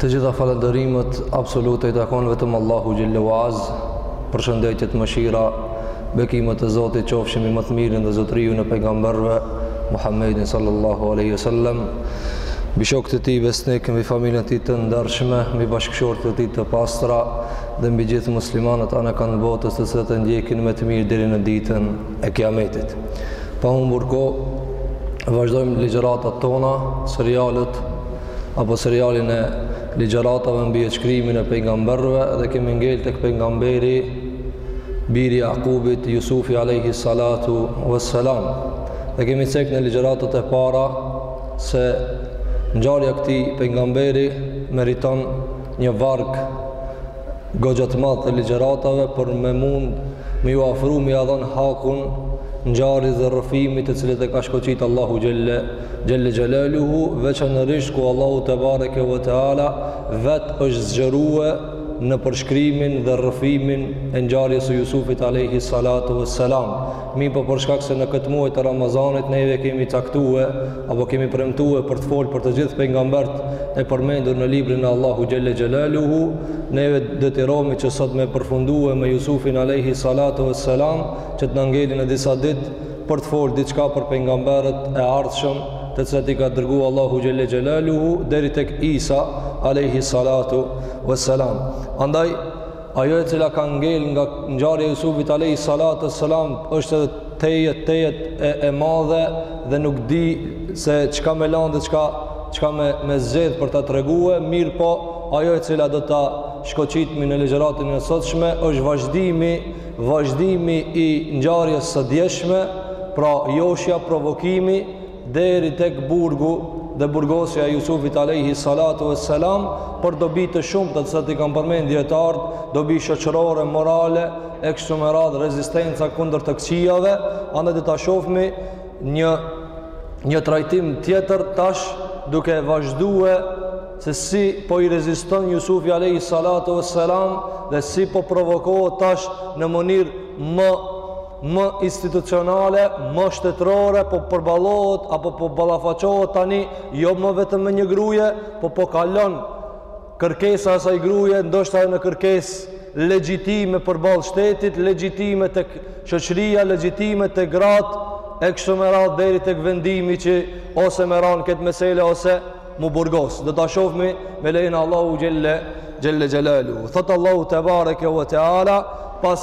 Të gjitha falënderimet absolute i takon vetëm Allahu xhelle ve azze, përshëndetjet, mëshira, bekimët e Zotit qofshin mbi më të mirin dhe zotëriun e pejgamberve, Muhammedin sallallahu aleyhi wa sallam, mbi shokët e tij besnik, mbi familjen e tij të ndershme, mbi bashkëshortet e tij të pastra, dhe mbi gjithë muslimanët anekënd botës të cilët ndjekin me të mirë deri në ditën. e Kiametit. Pa humbur kohë, vazhdojmë ligjëratat tona, serialet apo serialin e ligjëratave mbi përshkrimin e pejgamberëve dhe kemi ngel tek pejgamberi biri Jakubit Jusufi alayhi salatu wassalam. Dhe kemi cek në ligjëratat e para se ngjarja e këtij pejgamberi meriton një varg goxha të madh të ligjëratave për me mund me ju afru me ia dhon hakun ngjarjes dhe rrëfimit të cilët e ka shkoqit Allahu xhelle xhelaluhu veçanërisht ku Allahu tebareke ve teala vet është zgjerue në përshkrimin dhe rrëfimin e ngjarjes së Jusufit alayhi salatu vesselam Mirëpo për shkak se në këtë muaj të Ramazanit neve kemi caktue apo kemi premtue për të fol për të gjithë pejgambert e përmendur në librin e Allahu xhelle xhelaluhu, neve detyrohemi që sot me përfundue me Jusufin alejhi salatu vesselam që të na ngelin edhe disa ditë për të fol diçka për pejgamberët e ardhshëm të cilat i ka dërguar Allahu xhelle xhelaluhu deri tek Isa alejhi salatu vesselam. Andaj Ajo e cila ka ngel nga ngjarja e Jusufit alayhi salatu wassalam është edhe tejet tejet e e madhe dhe nuk di se çka me lanë dhe çka çka me me zgjedh për ta treguar, mirëpo ajo e cila do ta shkoqitmi në ligjëratën e sotshme është vazhdimi vazhdimi i ngjarjes së djeshme, pra joshja provokimi deri tek burgu dhe burgosja e Jusufit alayhi salatu wassalam për dobi të shumta të cilat i kanë përmend dijetarët, dobi shoqërore, morale, e kështu me radhë rezistenca kundër të këqijave, andaj do ta shofmi një një trajtim tjetër tash duke vazhduar se si po i reziston Jusufi alayhi salatu wassalam dhe si po provokohet tash në mënyrë më më institucionale, më shtetërore, po përballohet apo po ballafaqohet tani jo më vetëm me një gruaje, po po kalon kërkesa e asaj gruaje, ndoshta në kërkesë legjitime përballë shtetit, legjitime tek shoqëria, legjitime tek gratë e kështu me radhë deri tek vendimi që ose me ra në këtë mesele ose mu burgos. Do ta shofmi me lejen e Allahu xhelle xhelaluhu. Thot Allahu tebareke ve teala pas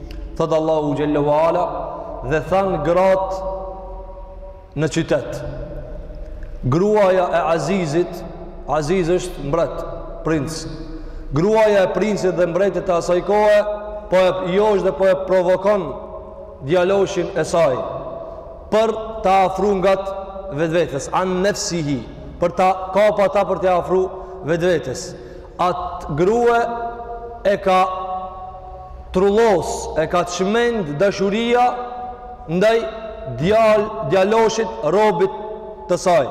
Thotë Allahu Xhel-le ue Ala dhe thanë gratë në qytet. Gruaja e Azizit, Aziz është mbret, princ. Gruaja e princit dhe mbretit të asaj kohe, po e josh dhe po e provokon djaloshin e saj për ta afru ngat vetvetes, an nefsihi, për ta kap atë për ta afru vetvetes. Atë grue e ka trullos, e ka çmend dashuria ndaj djal, djaloshit, robit të saj.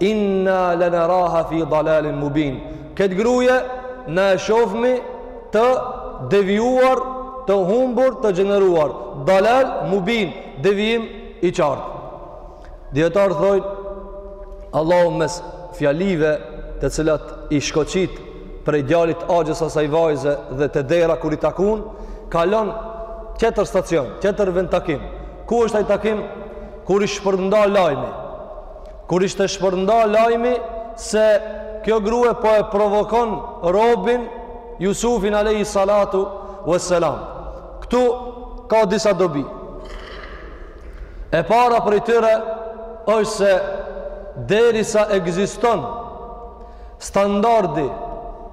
Inna lanaraha fi dalalin mubin. Këtë gruje na e shofmi të devijuar, të humbur, të degjeneruar. Dalal mubin, devijim i qartë. Dijetarët thojnë, Allahu mes fjalive të cilat i shkoqit prej djalit të axhës asaj vajze dhe te dera kur i takun, kalon tjetër stacion, tjetër vend takim. Ku është ai takim? Kur i shpërnda lajmi. Kur ishte shpërnda lajmi se kjo grue po e provokon robin Jusufin alejhi salatu ve selam. Këtu ka disa dobi. E para prej tyre është se derisa ekziston standardi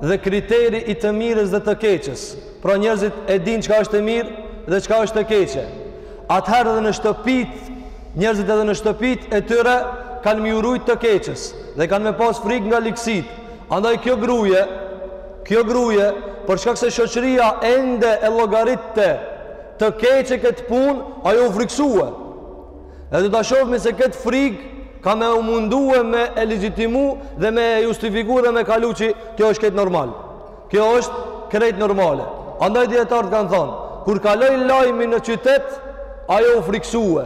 dhe kriteri i të mirës dhe të keqës, pra njerëzit e dinë çka është e mirë dhe çka është e keqe, atëherë dhe në shtëpitë, njerëzit edhe në shtëpitë e tyre kanë m'iu rujt të keqës dhe kanë me pas frikë nga ligësitë. Andaj kjo gruje, kjo gruje, për shkak se shoqëria ende e llogaritte Të keqe këtë punë, ajo u frikësue. Dhe do ta shofmi se këtë frikë ka me u mundue me e legjitimu dhe me e justifiku dhe me kalu që kjo është krejt normal. Kjo është krejt normale. Andaj dijetarët kanë thonë, kur kaloi lajmi në qytet, ajo u frikësue.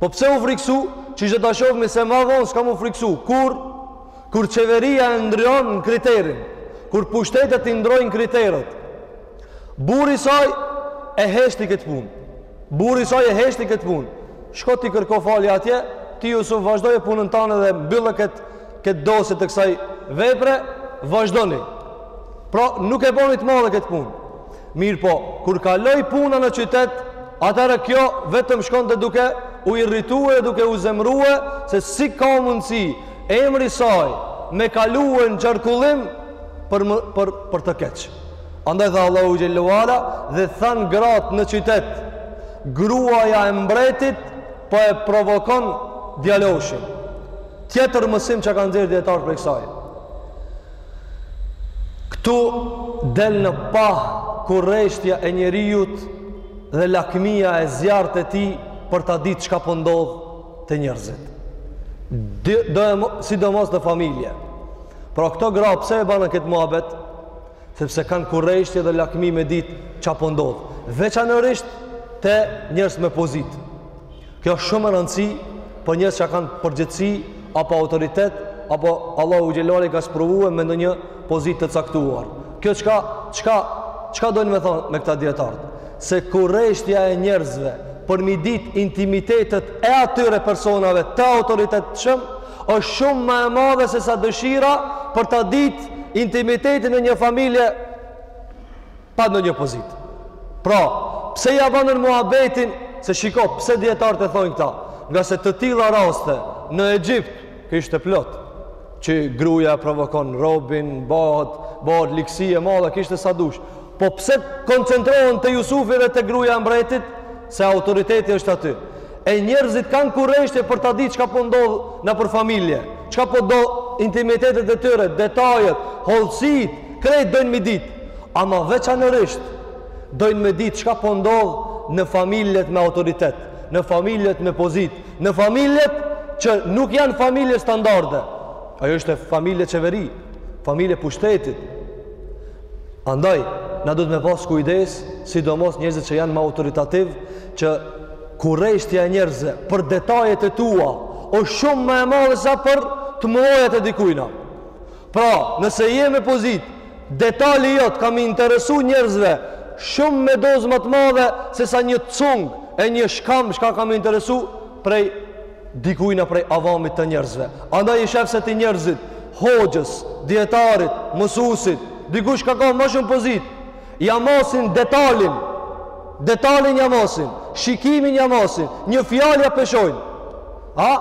Po pse u frikësu, që do ta shofmi se ma vonë s'ka m'u frikësu. Kur, kur qeveria e ndryon kriterin, kur pushtetet i ndrojnë kriteret, Burri i saj e heshti këtë punë. Burri i saj e heshti këtë punë. Shko ti kërko falje atje, ti Jusuf vazhdoje punën tane dhe mbylle këtë këtë dosje të kësaj vepre, vazhdoni. Pra nuk e boni të madhe këtë punë. Mirëpo, kur kaloi puna në qytet, atëherë kjo vetëm shkonte duke u irritue duke u zemrue se si ka mundësi emri i saj me kalue në qarkullim për, më, për, për të keq. Andaj tha Allahu xhallahu ala dhe thanë gratë në qytet, gruaja e mbretit po e provokon djaloshin. Tjetër mësim që kanë nxjerrë dijetarët prej kësaj. Këtu del në pah kurreshtja e njeriut dhe lakmia e zjarrtë e tij për ta ditë çka po ndodh te njerëzit. Sidomos te familjet. Pra këto gra pse e banë këtë muhabet? sepse kanë kurreshtje dhe lakmi me ditë çka po ndodh, veçanërisht te njerëz me pozitë. Kjo është shumë me rëndësi për njerëz që kanë përgjegjësi, apo autoritet, apo Allahu xhelle ue ala i ka sprovue me ndonjë pozitë të caktuar. Kjo çka, çka, çka dojnë me thonë me këta dijetarët? Se kurreshtja e njerëzve për mi ditë intimitetet e atyre personave të autoritetshëm, është shumë më e madhe se sa dëshira për ta ditë intimitetin e një familje pa ndonjë pozitë. Pra, pse ia banën muhabetin, se shiko, pse dijetarët e thonë këta, ngase të tilla raste në Egjipt, kishte plot, që gruja e provokon robin, bahet, bahet ligësi e madhe, kishte sa dush, Po pse koncentrohen te Jusufi dhe te gruaja e mbretit, se autoriteti është aty. E njerëzit kanë kurreshtje për ta ditë çka po ndodh nëpër familje, çka po do intimitetet e tyre, detajet, hollësitë, krejt dojnë mi ditë. Ama veçanërisht dojnë me ditë çka po ndodh në familjet me autoritet, në familjet me pozitë, në familjet që nuk janë familje standarde. Ajo është familje qeveri, familje pushtetit. Andaj, na duhet me pas kujdes, sidomos njerëzit që janë më autoritativ, që kurreshtja e njerëzve për detajet e tua është shumë më e madhe sesa për të mëdhojat e dikujna. Pra, nëse je me pozit, detali jot ka me interesu njerëzve shumë me dozë më të madhe se sa një cung e një shkamb çka ka me interesu prej dikujna prej avamit të njerëzve. Andaj i sheh se ti njerëzit, hoxhës, dijetarit, mësusit, dikush që ka më shumë pozit, ja masin detalin, detalin ja masin, shikimin ja masin, një fjalë ja peshojnë. A?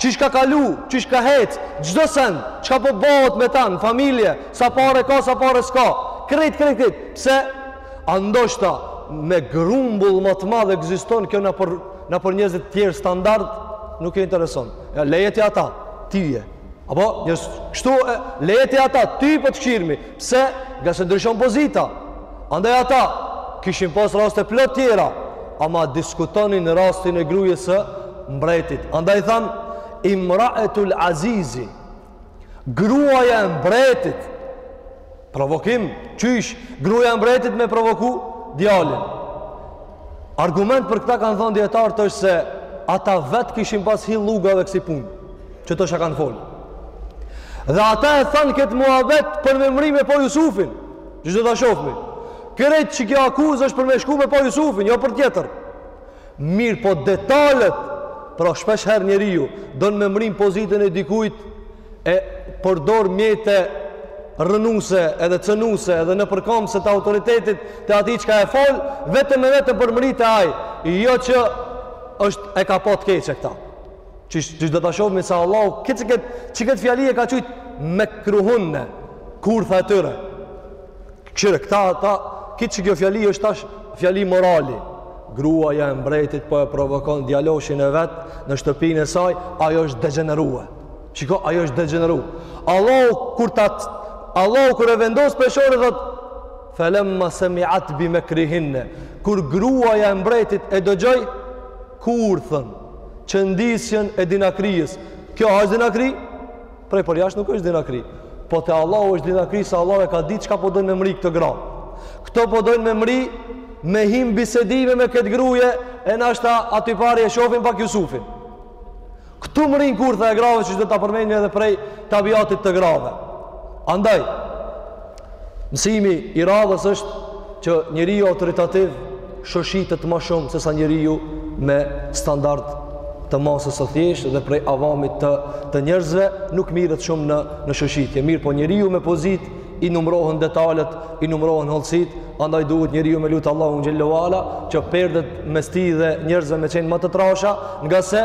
Qysh ka kalu, qysh ka hec, çdo send, çka po bëhet me tanë, familje, sa pare ka, sa pare s'ka, krejt, krejt, krejt, pse, a ndoshta, me grumbull më të madh ekziston kjo nëpër Nëpër njerëzit të tjerë standard nuk e intereson. Ja, leji ti ata, ty je. Apo, kështu, e, leji ti ata, ty po të kshirmi. Pse? Ngase ndryshon pozita. Andaj ata, kishin pas raste plot tjera, ama diskutonin në rastin e grujës së mbretit. Andaj tha, imraetul azizi, Gruaja e mbretit. Provokim, qysh, gruaja e mbretit me provoku djalin. Argument për këtë kanë thënë dijetarët është se ata vet kishin pas hi llugave kësi punë, që tash kanë fol. Dhe ata e thanë këtë muhabet për me mrri me pa Jusufin, siç do ta shofmi. Krejt që kjo akuzë është për me shku me pa Jusufin, jo për tjetër. Mirëpo detalet, pra shpeshherë njeriu don me mrri n' pozitën e dikujt, e përdor mjete rrënuse edhe cënuse edhe nëpërkëmbëse të autoritetit të atij çka e fol, vetëm e vetëm për mrri te ai, jo që është e ka pa të keqe këtë. Siç do ta shofmi se Allahu, këtë, qi këtë fjali e ka qujt mekruhunne, kurtha e tyre. Kqyre, këta, ta, ki, qi kjo fjali është tash fjali morali. Gruaja e mbretit po e provokon djaloshin e vet në shtëpinë e saj, ajo është degenerue. Shiko, ajo është degeneru. Allahu kur ta, Allahu kur e vendos peshore, thotë felemma semiat bimekrihinne. Kur gruaja e mbretit e dëgjoi kurthën, qëndisjen e dinakrijës. Kjo është dinakri? Prej përjashtë nuk është dinakri. Po te Allahu është dinakri se Allahu e ka ditë çka po dojn me mrri këto gra. Këto po dojn me mrri me hi n' bisedime me këtë gruje e nashta atypari e shofin pak Jusufin. Këtu mrrin kurtha e grave që do ta përmendim edhe prej tabiatit të grave. Andaj, Mësimi i radhës është që njeriu autoritativ shoshitet ma shumë sesa njeriu me standard të masës së thjeshtë dhe prej avamit të të njerëzve nuk mirret shumë në në shoshitje. Mirëpo njeriu me pozitë i numërohen detalet, i numërohen hollësitë, andaj duhet njeriu me lutë Allahun xhel-le ue ala që perdet mes tij dhe njerëzve me qenë ma të trasha, ngase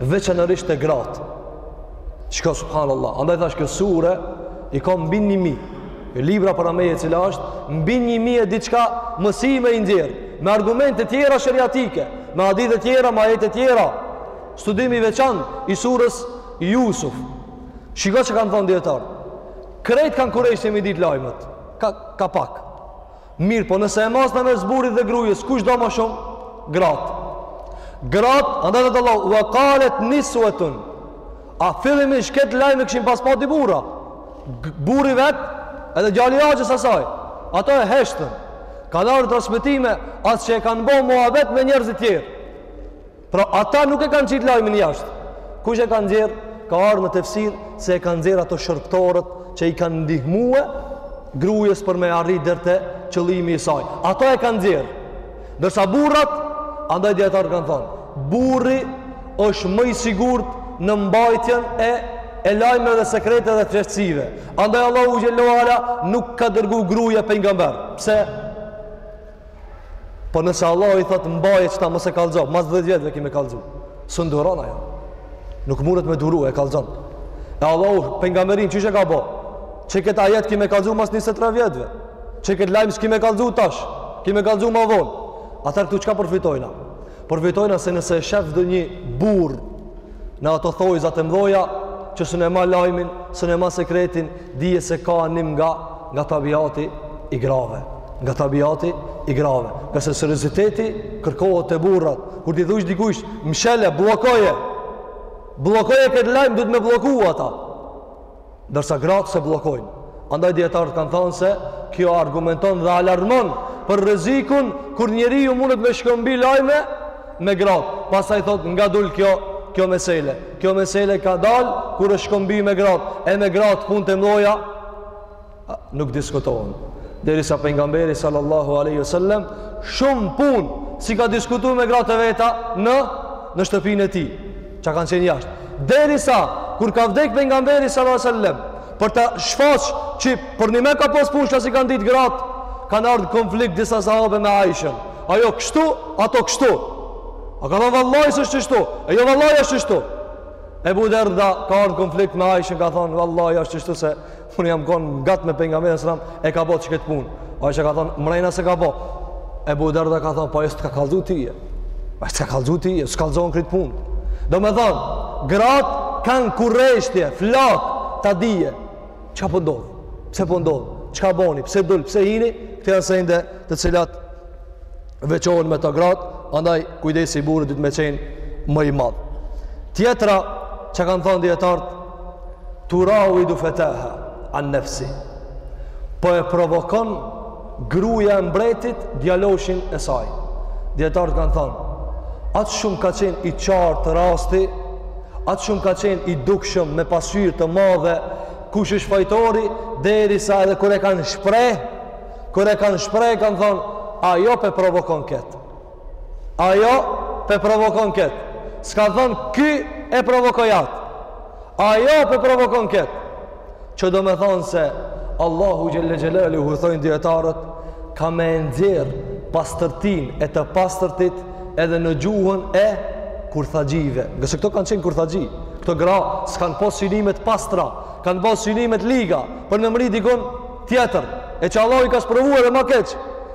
veçanërisht te gratë. Shiko subhanallah, andaj thash kjo sure i ka mbi një mijë, e libra para meje e cila është mbi një mijë e diçka mësime i nxjerr, me argumente tjera sheriatike, me hadithe tjera, me ajete tjera, studim i veçantë i surës Jusuf. Shiko çka kanë thonë dijetarët, krejt kanë kureshtje me i ditë lajmët, ka, ka pak. Mirëpo nëse e masna mes burrit dhe grujës, kush do ma shumë? Gratë. Gratë, andaj tha Allahu, ue kale nisuetun. A fillimisht këtë lajm e kishin pas pa dy burra. Burri vetë, edhe djali i axhës saj. Ato e heshtën. Kanë ardh transmetime, as që e kanë bo muhabet me njerëzit tjerë. Pra ata nuk e kanë qitë lajmin jashtë. Kush e ka nxjerrë, ka ardhë në tefsir se e kanë nxjerrë ato shërbëtoret që i kanë ndihmue grujes për me arri deri te qëllimi i saj. Ato e kanë nxjerrë. Ndërsa burrat, andaj dijetarët kanë thonë, burri është më i sigurt në mbajtjen e e lajmeve dhe sekrete dhe fshehtësive. Andaj Allahu xhelle ue ala nuk ka dërgu gruje pejgamber. Pse? Po nëse Allah i thot mbaje qeta mos e kallxo, mas 10 vjetëve ki me kallxu. S'un duron ajo. Nuk mundet me duru e kallxon. E Allahu pejgamberin qysh e ka bo? Qe këtë ajet ki me kallxu mas 23 vjetëve. Qe këtë lajm s'ki me kallxu tash. Ki me kallxu më vonë. Atëherë këtu çka përfitojna? Përfitojna se nëse e shef ndonjë burrë në ato thojzat e mëdha që s'un e ma lajmin, s'un e ma sekretin, Dije se ka anim nga nga tabiati i grave, nga tabiati i grave. Ngase serioziteti kërkohet te burrat. Kur t'i thuash dikujt, "Mshele, bllokoje." Bllokoje këtë lajm, duhet me blloku ata. Ndërsa gratë s'e bllokojnë. Andaj dijetarët kanë thënë se kjo argumenton dhe alarmon për rrezikun kur njeriu mundet me shkëmbi lajme me gratë. Pastaj thot nga dul kjo kjo mesele. Kjo mesele ka dal kur është shkëmbi me gratë. E me gratë punë të mdhoja nuk diskutohen. Derisa pejgamberi sallallahu aleyhi sallem shumë punë s'i ka diskutu me gratë e veta në, në shtëpinë e tij. Çka kanë qenë jashtë. Derisa kur ka vdek pejgamberi sallallahu aleyhi sallem për ta shfaq që përnime ka pas punë çka s'i kanë ditë gratë kanë ardhë konflikt disa sahabe me Ajshen. Ajo kështu, ata kështu. A ka thënë vallaj s'është kështu? E jo vallaj është kështu. Ebu Derda ka ardhë konflikt me Ajshen, ka thënë vallaj është kështu se unë jam konë ngat me pejgamberin sallallahu aleyhi sallem, e ka bo qe këtë punë. Ajshja ka thënë, mrena s'e ka bo. Ebu Derda ka thënë, paj s'të ka kallxu tye. Paj s'të ka kallxu tye, s'kallxohen krejt punët. Domethënë, gratë kanë kureshtje, flakë, ta dije. Çka po ndodh? Pse po ndodh? Çka boni? Pse dul? Pse hini? Këto janë sende të cilat veçohen me to gratë, andaj kujdesi i burrit duhet me qenë më i madh. Tjetra që kanë thënë dijetarët Turawidu fataha an nafsi. Po e provokon gruja e mbretit djaloshin e saj dijetarët kanë thonë aq shumë ka qenë i qartë rasti aq shumë ka qenë i dukshëm me pasqyrë të madhe kush është fajtori derisa edhe kur e kanë shpreh kur e kanë shpreh kanë thonë ajo pe provokon këtë Ajo pe provokon këtë. S'ka thonë ky e provokoj atë. Ajo pe provokon këtë. Që domethonë se Allahu xhel-le xhelaluhu thojnë dijetarët ka me e nxjerr pastërtinë e të pastërtit edhe në gjuhën e kurthaxhive. Ngase këto kanë qenë kurthaxhi. Këto gra s'kanë pas synime t'pastra, kanë pas synime t'liga, për me mrri dikun tjetër. E që Allahu i ka sprovu edhe ma keq.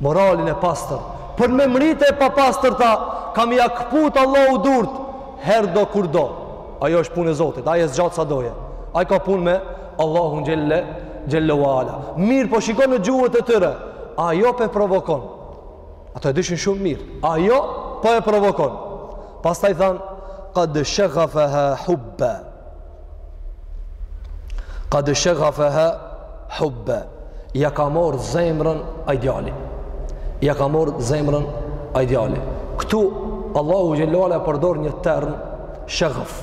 moralin e pastër për me mrri te e papastërta ka me ia këput Allahu durt herdo kurdo ajo është punë e Zotit ai e zgjat sa do e ai ka punë me Allahun xhel-le xhel-le ue ala mirëpo shikon në gjuhët e tyre ajo pe provokon ato e dishin shumë mirë ajo po e provokon pastaj thanë kad shegafeha hubbe Kad shegafeha hubbe. Ja ka marrë zemrën ai djali. Ja ka marrë zemrën ai djali. Këtu Allahu xhel-le ue ala e përdor një term shegaf.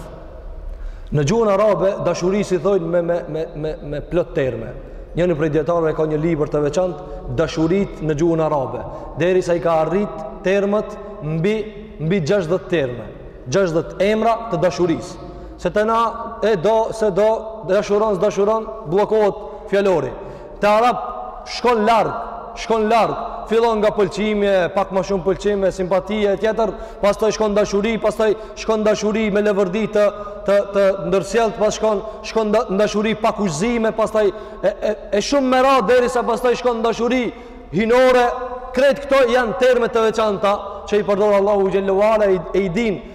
Në gjuhën arabe, dashurisë i thojnë me, me, me, me, me plot terme. Njëni prej dijetarëve ka një libër të veçantë, dashuritë në gjuhën arabe. Derisa i ka arrit termet mbi, mbi 60 terme. 60 emra të dashurisë. Se te na e do, s'e do, dashuron, s'dashuron, bllokohet fjalori. Te arab shkon larg, shkon larg, fillon nga pëlqimi, pak ma shumë pëlqim e simpati e tjetër, pastaj shkon dashuri, pastaj shkon dashuri me levërdi të të të ndërsjelltë, pastaj shkon shkon dashuri pa kushzime, pastaj e, e, e kështu me radhë derisa pastaj shkon dashuri hyjnore. Krejt këto janë terme të veçanta që i përdor Allahu xhel-le ue ala e i dinë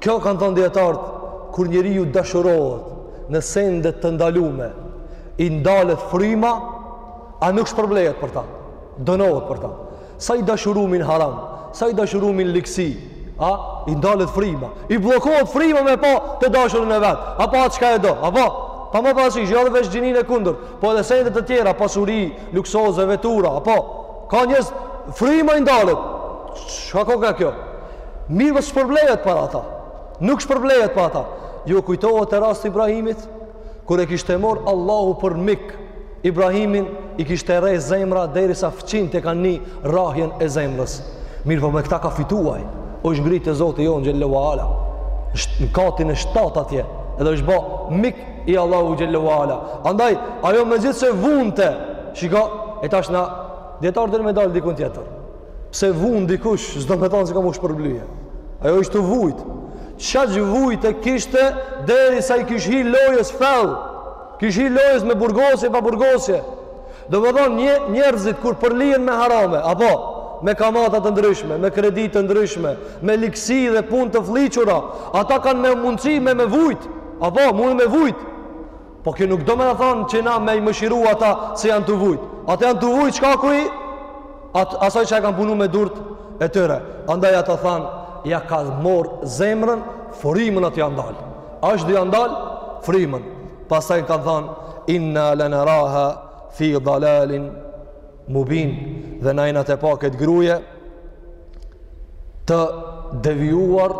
Kjo kanë thanë dijetarët, kur njeriu dashurohet në sende të ndalume, i ndalet fryma, a nuk shpërblehet për ta? Dënohet për ta. Sa i dashurum në haram, sa i dashurum në ligësi, a i ndalet fryma, i bllokohet fryma me pa të dashurin e vet, apo atë çka e do, apo pa marrë parasysh jo edhe veç gjininë e kundër, po edhe sende të tjera, pasuri, luksoze, vetura, apo ka njerëz fryma i ndalet. Çka koka kjo? Mirëpo shpërblehet për ata. Nuk shpërblehet për ata. Ju kujtohet te rasti Ibrahimit? Kur e kishte marrë Allahu për mik, Ibrahimin i kishte rreh zemra derisa fqinjtë e kanë ni rrahjen e zemrës. Mirëpo me këta ka fitu ai. Është ngritë te Zoti jonë xhel-le ue ala. Në katin e shtatë atje. Edhe është ba mik i Allahut xhel-le ue ala. Andaj, ajo megjithëse vunte. Shiko, e tash na dijetarë dhe me dalë dikun tjetër. Pse vun dikush, s'do me thonë se ka m'u shpërblye. Ajo ish tu vujt. Qaq vujt e kishte, derisa i kish hi lojës fell. Kish hi lojës me burgosje, pa burgosje. Domethonë një, njerëzit kur përlyhen me harame, apo me kamata të ndryshme, me kredi të ndryshme, me ligësi dhe punë të flliqura, ata kanë me mundësi me me vujt. Apo, mund me vujt. Po kjo nuk do me thonë që na me i mëshiru ata se janë tu vujt. Ata janë tu vujt, çka? Kujt? At, asaj që e kanë punu me durt e tyre. Andaj ata thanë, ja ka morë zemrën, frymën atë ja ndal. Asht, dhe ja ndal frymën. Pastaj kanë thanë, inna lanaraha fi dalalin Mubin dhe na jem t'e pa këtë gruje të devijuar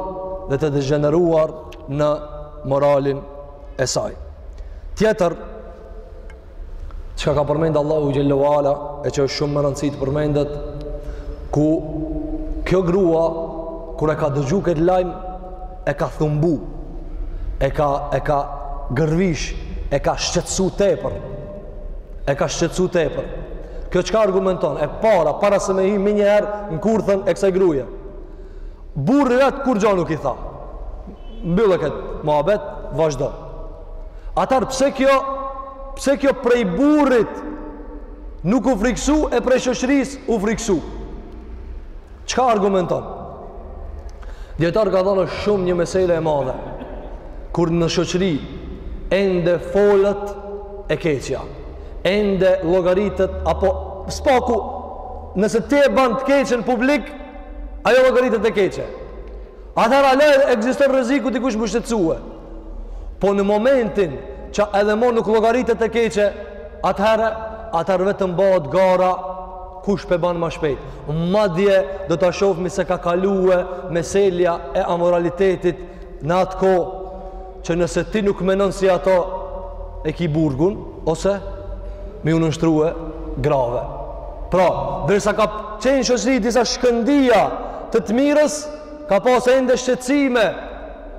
dhe të degjeneruar në moralin e saj. Tjetër, çka ka përmend Allahu Xhelle ue Ala, e që është shumë me rëndësi të përmendet, ku kjo grua, kur e ka dëgju këtë lajm, e ka thumbu, e ka, e ka gërvisht, e ka shqetsu tepër, e ka shqetsu tepër. Kjo çka argumenton, e para, para se me hi me njëherë në kurthin e kësaj gruje. Burri vetë kurgjo nuk i tha. Mbylle këtë muhabet, vazhdo. Atëherë, pse kjo, pse kjo prej burrit nuk u friksu e prej shoqnisë u friksu. Çka argumenton? Dijetarët kanë thënë shumë një mesele e madhe, kur në shoqëri ende folet e keqja, ende llogaritet, apo së paku, nëse ti e ban të keqen publik, ajo llogaritet e keqe. Atëherë hala ekziston rreziku dikush m'u shqetësue. Po në momentin që edhe mo nuk llogaritet e keqe, atëherë, atëherë vetëm bëhet gara Kush p'e ban ma shpejt. Madje do ta shofmi se ka kalue meselja e amoralitetit në atë kohë që nëse ti nuk menon si ato e ki burgun ose m'iu nënshtrue grave. Pra, derisa ka qenë n'shoqëri disa shkëndija të të mirës, ka pas ende shqetësime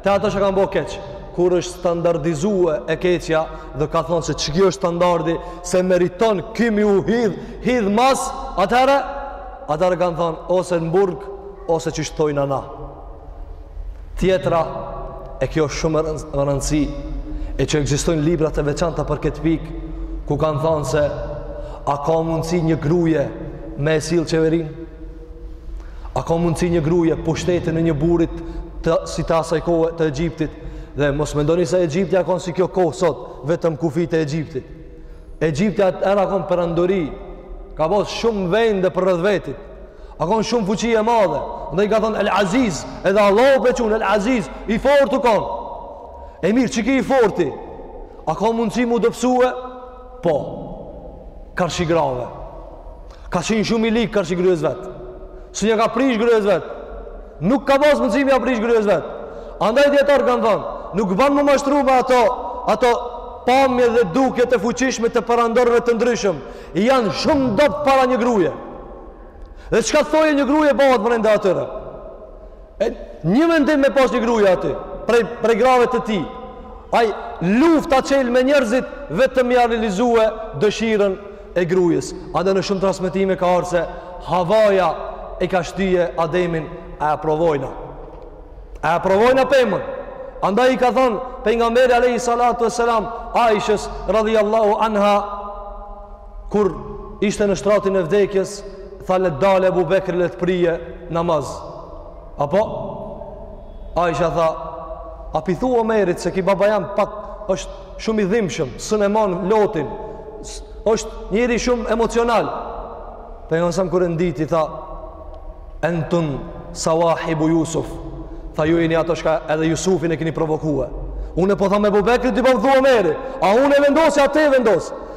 Te ata që kanë bo keq, kur është standardizue e keqja dhe ka thonë se që kjo është standardi, se meriton ky m'iu hi, hi mas, atëherë, atëherë kanë thonë, ose në burg, ose qysh thojmë na. Tjetra, e kjo është shumë me rëndësi, e që ekzistojnë libra të veçanta për këtë pikë, ku kanë thonë se, a ka mundësi një gruje me e sill qeverinë? A ka mundësi një gruje pushtetin e një burri të, si t'asaj kohe të Egjiptit? Dhe mos mendoni se Egjipti a konë si kjo kohë sot, vetëm kufijtë e Egjiptit. Egjipti atëhera a konë perandori, ka pas shumë vende përreth vetit. A konë shumë fuqi e madhe. Andaj ka thonë El Aziz, edhe Allahu pe qun El Aziz, i fortë u konë. E mirë, qiky i forti? A ka mundësi m'u dobsue? Po, karshi grave. Ka qenë shumë i lig karshi grues vet. S'un ja ka prish grues vet. Nuk ka pas mundësi me ja prish grues vet. Andaj dijetarët kanë thonë, nuk ban m'u mashtru me ato, ato pamje dhe dukje të fuqishme të perandorëve të ndryshëm. Janë shumë t'dobët para një gruje. Dhe çka thojë një gruje bëhet mrenda atyre? E një mendim me pas një gruja aty, prej, prej grave të tij. Ai lufta çel me njerëzit vetëm ja realizue dëshiren e grujes. Edhe në shumë transmitime ka ardh se Havaja e ka shtie Ademin ta provojnë. Ta provojnë pemën. Andaj i ka thonë, Pejgamberi alejhi salatu ue selam, Aishes radijallahu anha, Kur ishte në shtratin e vdekjes, tha le të dalë Ebu Bekri le të prije namaz. A po Aisha tha, a pi thu Omerit se ky baba jem pak është shumë i dhimbshëm, s'un e mon lotin. Është njeri shumë emocional. Pejgamberi a.s. kur e ndijti, tha, entun sawahibu Jusuf, tha ju jeni ato çka edhe Jusufin e kini provokue. Unë po tham Ebu Bekri, ti po më thu Omeri, a unë e vendosi, a ti e vendos.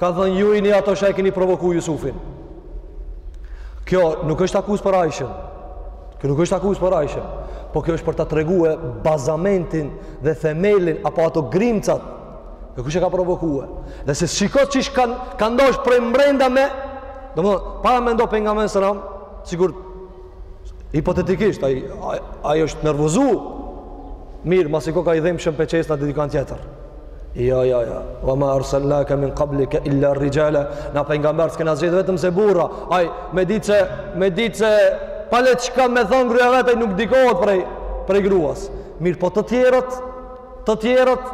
Ka thënë ju jeni ato që e kini provoku Jusufin. Kjo nuk është akuzë për Ajshen. Kjo nuk është akuzë për Ajshen. Po kjo është për ta tregue bazamentin dhe themelin apo ato grimcat se kush e ka provokue. Dhe se si, qysh kanë, ka ndodh prej mbrenda me, domethanë paramendo Pejgamberi a.s., sigur Hipotetikisht, ai ai është nervozu. Mirë, masi koka i dhimshëm pe qesna dikan tjetër. Jo, jo, jo. Wa ma arsalnaka min qablik illa rijala. Na pejgamber s'kena zgjedh vetëm se burra. Ai, me ditë se, me ditë se, pale çka ka me thonë gruja vet, ai nuk ndikohet prej, prej gruas. Mirë, po të tjerët, Të tjerët,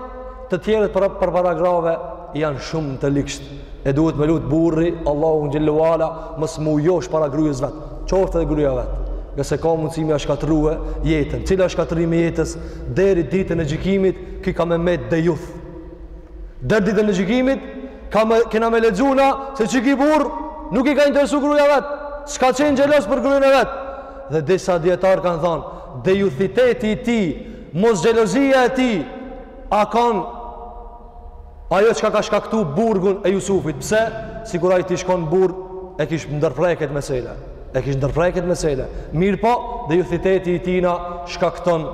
të tjerët për, për para grave janë shumë të ligsht. E duhet me lut burri, Allahun xhele ue ala, mos m'u josh para grujes vet. Qoftë edhe gruja vet. Ngase ka mundësi me ja shkatërrue jetën. Cili a shkatërrimi i jetës, deri ditën e gjykimit, ky ka me met dejuth. Deri ditën e gjykimit, ka me, kena me lexu na, se qiky burrë, nuk i ka interesu gruja vet. S'ka qenë xheloz për grujen e vet. Dhe disa dijetarë kanë thonë, dejuthiteti i tij, Mosxhelozia e tij a kanë ajo çka ka shkaktu burgun e Jusufit. Pse? Sikur ai t'ish kon burrë e kish ndërpre ket mesele. E kish ndërpre ket mesele. Mirëpo, dejuthiteti i tina shkakton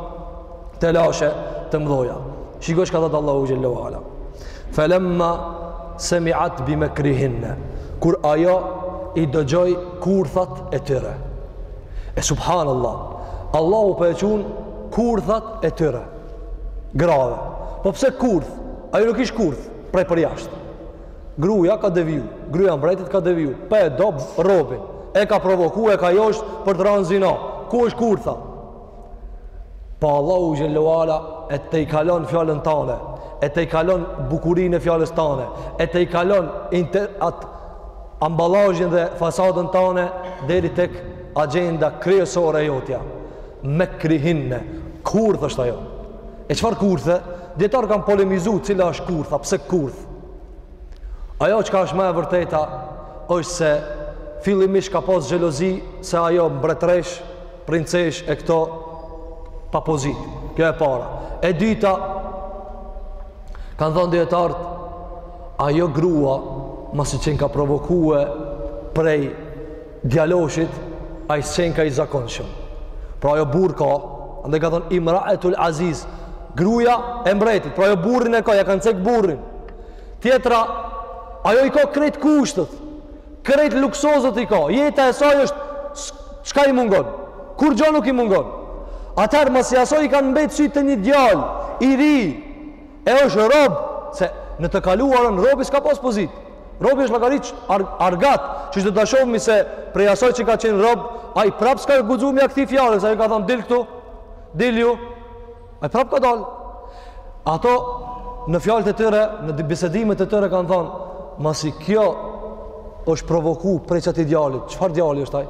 telashe të mdhoja. Shiko çka thotë Allahu xhelle ve ala. Felemma semiat bimekrihinne, kur ajo i dëgjoi kurthat e tyre. E subhanallah, Allahu po e qun kurthat e tyre, grave. Po pse kurth? Ajo nuk ish kurth, prej përjashtë. Gruja ka deviju, gruja e mbretit ka deviju, po e do robin, e ka provoku, e ka josh për të ra n'zina. Ku është kurtha? Po Allahu xhelle ve ala e tejkalon fjalën tane, e tejkalon bukurinë e fjalës tane, e tejkalon inter, atë ambalazhin dhe fasadën tane deri tek agjenda kryesore e jotja mekrihinne kurth është ajo e çfarë kurthe dijetarët kanë polemizu cila është kurtha pse kurth ajo çka është ma e vërteta është se fillimisht ka pas xhelozi se ajo mbretëreshë princeshë e këto pa pozitë kjo e para e dyta kanë thonë dijetarët Ajo grua, masi qenka provokue prej djaloshit, ai s'qenka i zakonshëm. Pra ajo burrë ka, andaj ka thonë Imraetul Aziz, gruja e mbretit, pra ajo burrin e ka, ja kanë cek burrin. Tjetra, ajo i ka krejt kushtet, krejt luksozët i ka, jeta e saj është, çka i mungon? Kurgjo nuk i mungon. Atëherë, masi asoj i kanë mbetë sytë te një djalë i ri, E është rob, se në të kaluarën robi s'ka pas pozitë. Robi është llogarit ar, argat, që që do ta shofmi se prej asaj që ka qenë rob, ai prap s'ka guxu me ja kthi fjalën, sa i ka thonë, dil këtu, dilju, ai prap ka dalë. Ato në fjalët e tyre, në bisedimet e tyre kanë thonë, masi kjo është provoku prej qatij djalit, çfarë djali është aj?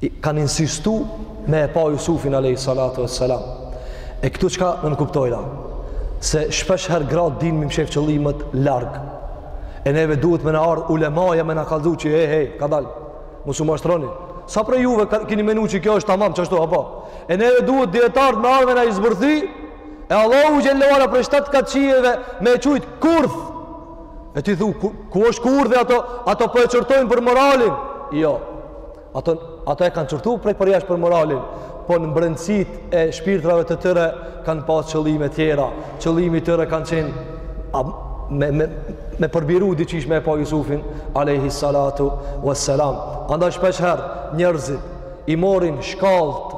kanë insistu me e pa Jusufin alejhi salatu ve selam e këtu çka nënkuptojna se shpeshherë gratë dinë me i mshef qëllimet larg e neve duhet me na ardhë ulemaja me na kallzu që hej hej kadal mos u mashtroni sa prej juve ka, kini menu që kjo është tamam qashtu apo e neve duhet dijetarët me ardhë me na i zbërthi e Allahu xhelle ve ala prej shtatë kat qiejve me e qujtë kurth E ti thu, ku, ku është kurth, e ato, ato po e qërtojnë për moralin? Jo. Ato, ato e kanë qërtu prej përjashtë për moralin, po në mbrendësitë e shpirtrave të tyre kanë pas qëllime tjera. Qëllimi i tyre kanë qenë a, me, me, me përbiru diqysh me e pa Jusufin, alejhi salatu ve selam. Andaj shpeshherë, njerëzit i morin shkallët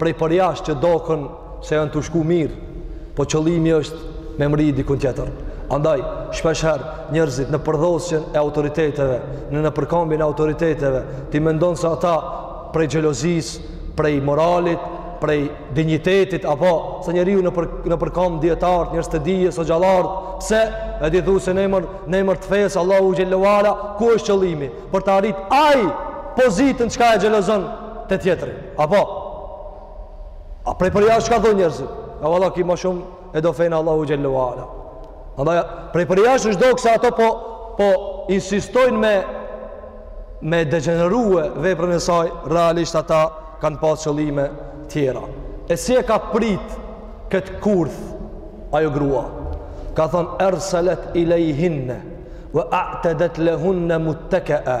prej përjashtë që doken se janë tu shku mirë, po qëllimi është me mrri dikun tjetër. Andaj, shpeshherë, njerëzit në përdhosjen e autoriteteve, në nëpërkambjen e autoriteteve, ti mendon se ata prej xhelozisë, prej moralit, prej dinjitetit, apo se njeriu nëpër, nëpërkamb dijetarët, njerëz të dijes hoxhallarët, pse e di thu se në emër, në emër të fesë, Allahu xhele ue ala, ku është qëllimi, për ta arrit ai pozitën çka e xhelozon te tjetri, apo, A prej përjashtë çka thonë njerëzit? A valla ki ma shumë e do fenë Allahu xhele ue ala. Andaj, prej përjashtë është dok se ato po, po insistojnë me e degjenerue veprën e saj, realisht ata kanë pas qëllime tjera. E si e ka prit këtë kurth ajo grua? Ka thonë, erselet ilejhinne, ve a'tedet lehunne mutteke'e.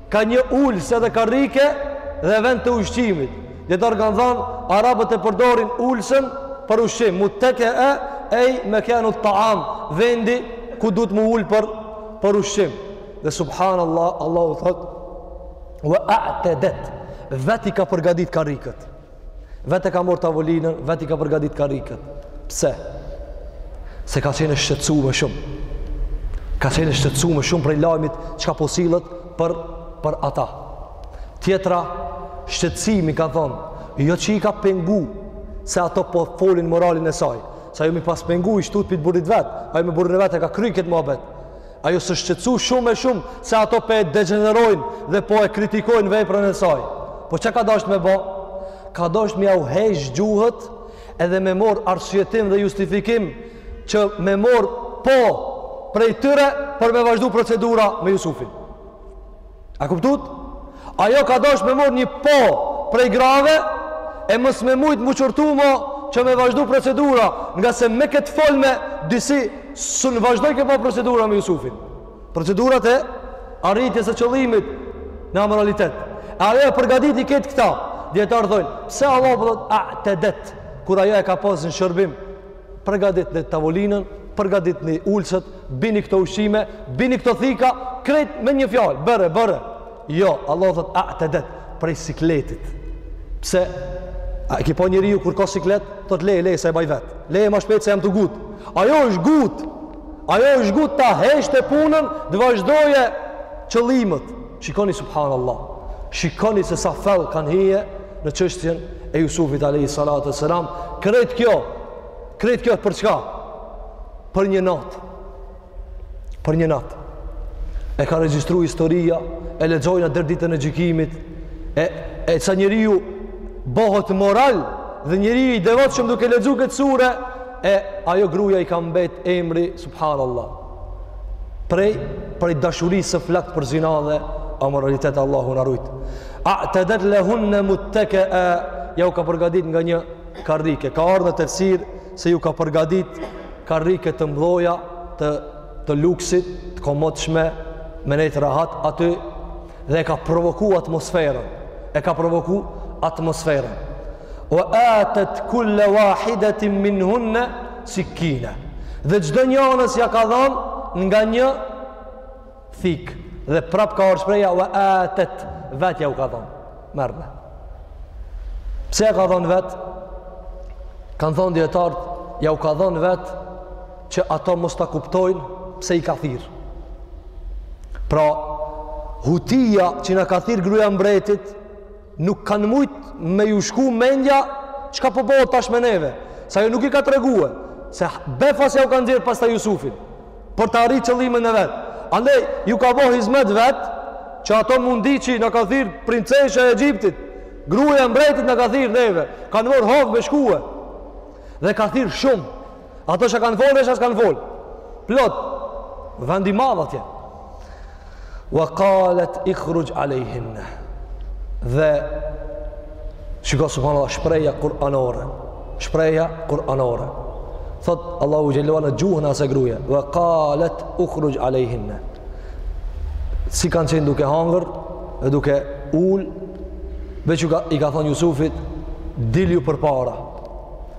ka një ulëse dhe karrike dhe vend të ushqimit. Dijetarët kanë thanë, arabët e përdorin ulësen për ushqim, mutteke'e, ej mekanu taam, vendi ku duhet m'u ulë për, për ushqim. Dhe subhanallah, Allahu thotë, ve a'tedet, vet i ka përgadit karrikët. Vetë e ka mor tavolinën, vetë i ka përgadit karrikët. Pse? Se ka qenë e shqetsume shumë. Ka qenë e shqetsume shumë prej lajmit çka po sillet për, për ata. Tjetra, shqetsimi ka thonë, jo që i ka pengu se ato po folin moralin e saj. Se ajo m'i pas pengu ish tut prej burrit vet, ajo me burrin e vet e ka kry këtë muabet. Ajo s'është shqetsu shumë e shumë se ato po e degjenerojnë dhe po e kritikojnë veprën e saj. Po çka ka dasht me bo? Ka dasht me jau hesht gjuhët edhe me mor arsyetim dhe justifikim që me mor po prej tyre për me vazhdu procedura me Jusufin. A kuptut? Ajo ka dasht me mor një po prej grave e mos me mujt m'u qortu mo që me vazhdu procedura ngase me këtë folme disi s'un vazhdojke ma procedura me Jusufin. Procedurat e arritjes së qëllimit në amoralitet. E ajo e përgaditi këtë këta. Dijetarët thojnë, pse Allahu po thotë a'tedet, kur ajo e ka pas në shërbim, përgaditni tavolinën, përgaditni ulëset, bini këto ushqime, bini këto thika, krejt me një fjalë, bëre, bëre. Jo, Allahu thot, a'tedet, prej sikletit. Pse, a e ki pa njeriu kur ka siklet, thot, le, le, se e baj vet, leje ma shpejt se jam tu ngut. Ajo është ngut, ajo është ngut ta heshte punën, të vazhdojë qëllimet, Shikoni subhanallah, shikoni se sa fell kanë hi në çështjen e Jusufit alejhi salatu ue selam, krejt kjo, krejt kjo për çka? Për një natë. Për një natë. E ka regjistru historia, e lexojna deri ditën e gjykimit, e sa njeriu bëhet moral dhe njeriu i devotshëm duke lexu këtë sure, e ajo gruja i ka mbet emri subhanallah. prej prej dashurisë së flaktë për zina dhe amoralitet Allahu na ruajt. A'tedet lehunne muttekeen, ja u ka përgatit nga një karrike. Ka ardhë në tefsir se ju ka përgatit karrike të mdhoja, të luksit, të komotshme, me nejtë rahat aty dhe e ka provoku atmosferën e ka provoku atmosferën ue atet kulle wahidetin minhunne sikkine dhe çdo njanës ja ka dhan nga një thik dhe prap ka ardh shprehja ue atet, vet ja u ka dhan, merrne, pse ja ka dhan vet kanë thonë dijetarët ja u ka dhan vet që ato mos ta kuptojnë pse i ka thirr. Pra, hutia që na ka thirr gruaja mbretit nuk kanë mujt me ju shku mendja çka po bohet tash me neve, se ajo nuk i ka tregue se befas ja u ka nxjerr pastaj Jusufin për ta arrit qëllimin e vet. Andaj ju ka bo hizmet vet që ato me ndi që na ka thirr princesha e Egjiptit, gruaja e mbretit na ka thirr neve, kanë marr hov me shkuë. Dhe ka thirr shumë Ato që kanë folë, e s'kanë folë. Plot, vend i madh atje. Wa qalet ukhruj alejhin. Dhe shiko subhanallah shprehja kuranore. Shprehja kuranore. Thot Allahu xhel-le ue ala në gjuhën e asaj gruje, wa qalet ukhruj alejhin. Si kanë qenë duke hangër dhe duke ul, veç i ka thonë Jusufit, dilju përpara.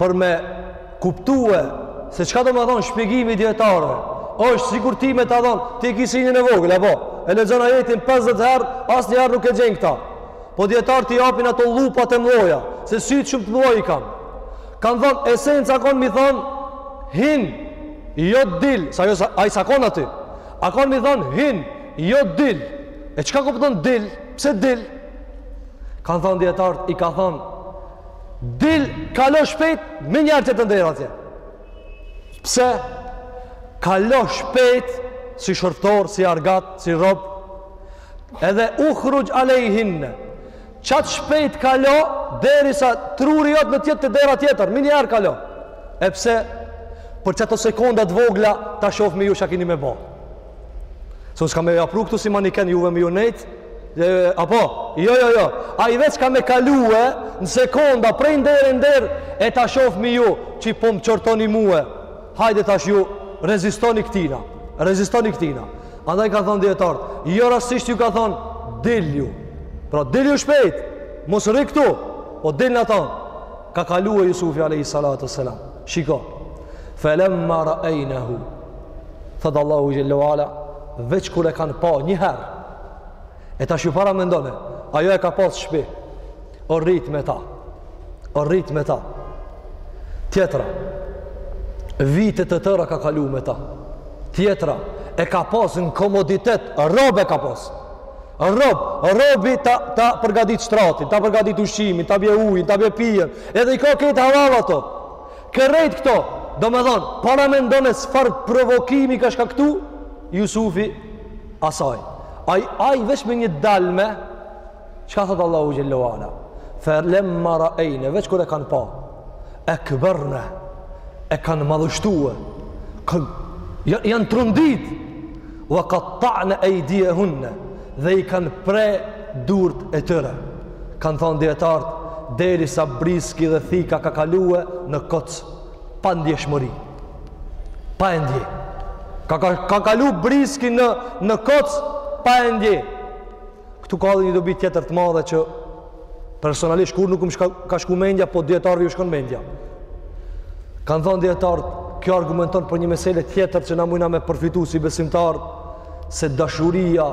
Për me kuptue se çka do me thonë shpjegimi i dijetarëve, është sikur ti me thonë, ti i ki sytë ene të vogla, po e lexon ajetin 50 herë, asnjëherë nuk e gjen këta. Po dijetarët t'i japin ato llupat e mdhoja, se sytë shumë të mdhoj i kanë. Kanë thonë, esenca a konë me i thonë, hin, jo dil, se ai s'a konë aty, a konë me i thonë, hin, jo dil, e çka kupton dil, pse dil, kanë thonë dijetarët, i ka thonë, Dil, kalo shpejt, menjëherë tjetër derë atje. Pse? Kalo shpejt, si shërbëtor, si argat, si rob, edhe ukhruj alejhin, qaq shpejt kalo, derisa truri jot me t'gjet te dera tjetër, menjëherë kalo. E pse? Për qato sekonda t'vogla, ta shofim ju çka kini me bo. Se s'ka me ju pru këtu si maniken juve me ju nejt, dhe, apo, jo, jo, jo, ai veç ka me kalue në sekonda, prej n'derë n'derë, e ta shof me ju qi po m'qortoni mue, hajde tash ju rezistoni këtina, rezistoni këtina. Andaj kanë thonë dijetart, jo rastsisht ju ka thonë, dilju, pra dilju shpejt, mos rri këtu, po dil në ta, ka kalue Jusufi a.s. Shiko, felemma ra'ejnehu, Thotë Allahu xhelle ve ala, veç kur e kanë pa një herë, e tash ju paramendone, ajo e ka pas n'shpi, o rritë me ta, o rritë me ta, tjetra, vite të tëra ka kalu me ta, tjetra, e ka pas në komoditet, rob e ka pas, rob, robi ta, ta përgadit shtratin, ta përgadit ushqimin, ta bje ujin, ta bje pijen, edhe i ka këtë halal ato, Krejt këto, domethënë, paramendone çfarë provokimi ka shkaktu Jusufi asaj. Ai ai veç me një dalme, çka thot Allahu xhelle ve ala? Falamma ra'ayna veç kur e kanë pa. Akbarna e kanë madhështuar. Kan janë trondit. Wa qatta'na aydiyahunna dhe i kanë pre durt e tyre. Kan thon dietart derisa briski dhe thika ka kalue në koc pa ndjeshmëri. Pa e ndje. Ka ka, ka kalu briski në në koc pa e ndje. Këtu ka dhe një dobi tjetër të madhe që personalisht kur nuk më ka, ka shku mendja, po dijetarëve ju shkon mendja. Kanë thonë dijetarët, kjo argumenton për një mesele tjetër që na mujna me përfitu si besimtarë, se dashuria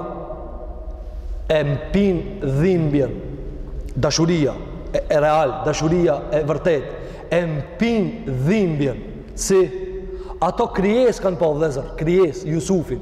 e mpin dhimbjen, dashuria e, e real, dashuria e vërtet, e mpin dhimbjen, si ato krijesë kanë pa vllezër, krijesë, Jusufin,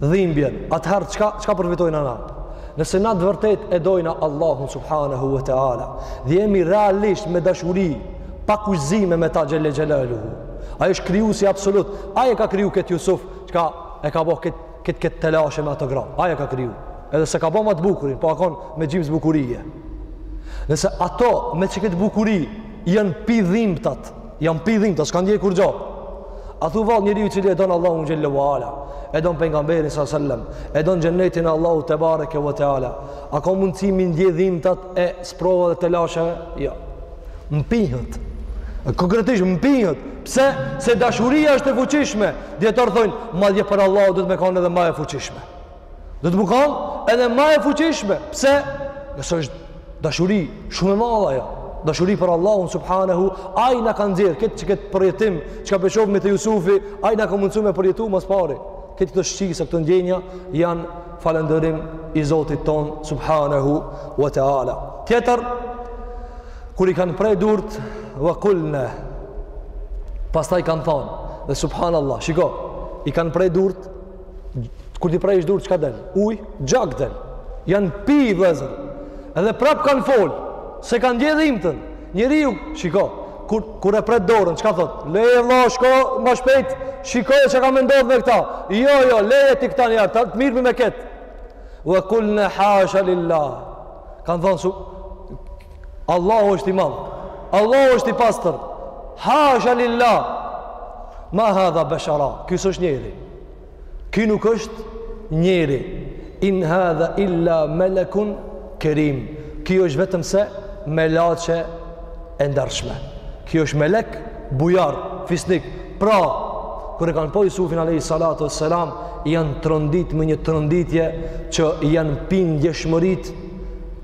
dhimbjen, atëherë çka, çka përfitojna na? Nëse na të vërtet e dojna Allahun subhanahu wa ta'ala, dhe jemi realisht me dashuri, pa kufizime me ta xhelle xhelaluhu. Ai është krijusi absolut. Ai e ka kriju këtë Jusuf, çka e ka bo këtë këtë këtë telashe me ato gra. Ai e ka kriju. Edhe s'e ka bo ma të bukurin, po a kon me gjymës bukurije. Nëse ato me qe këtë bukuri janë mpi dhimbtat, Janë mpi dhimtat, s'kan ndje kurgjo. A thu vallë njeriu i cili e don Allahun xhelle ve ala, e don pengamberin a.s., e don xhennetin e Allahut tebareke ve teala. A ka mundësi m'i ndje dhimtat e sprovave dhe telasheve? Jo. Mpihet. Konkretisht mpihet. Pse? Se dashuria është e fuqishme. Dijetart thonë, madje për Allahun duhet me kanë edhe ma e fuqishme. Do të m'u kanë edhe ma e fuqishme. Pse? Ngase është dashuri shumë e madhe ajo. Dashuri për Allahun subhanahu, ai na ka nxjerr këtë, qe këtë përjetim, çka po shohim te Jusufi, ai na ka mundësu me përjetu ma s'pari. Këtë këto shqisa, këto ndjenja janë falënderim i Zotit tonë subhanahu wa taala. Tjetër kur i kanë pre durt wa kulna pastaj kanë thanë dhe subhanallahu shiko i kanë pre durt Kur t'i prejsh durt çka del? Uj, gjak del. Janë pi, vllezër. Edhe prap kanë fol. S'e kanë ndje dhimtën. Njeriu, shiko, kur kur e pret dorën, çka thotë? Leje vlla, shko ma shpejt. Shiko çka ka me ndodhë me këta. Jo, jo, leje ti këta njëherë, të mirrmi me kët. Wa kulna hasha lillah. Kanë thonë su Allahu është i madh. Allahu është i pastër. Hasha lillah. Ma hadha bashara. Ky s'është njeri. Ky nuk është njeri. In hadha illa malakun kerim. Ky është vetëm se melaçe e ndershme. Ky është melek bujar, fisnik. Pra, kur e kanë pa Jusufin alayhi salatu wassalam, janë trondit me një tronditje që janë pi ndjeshmëritë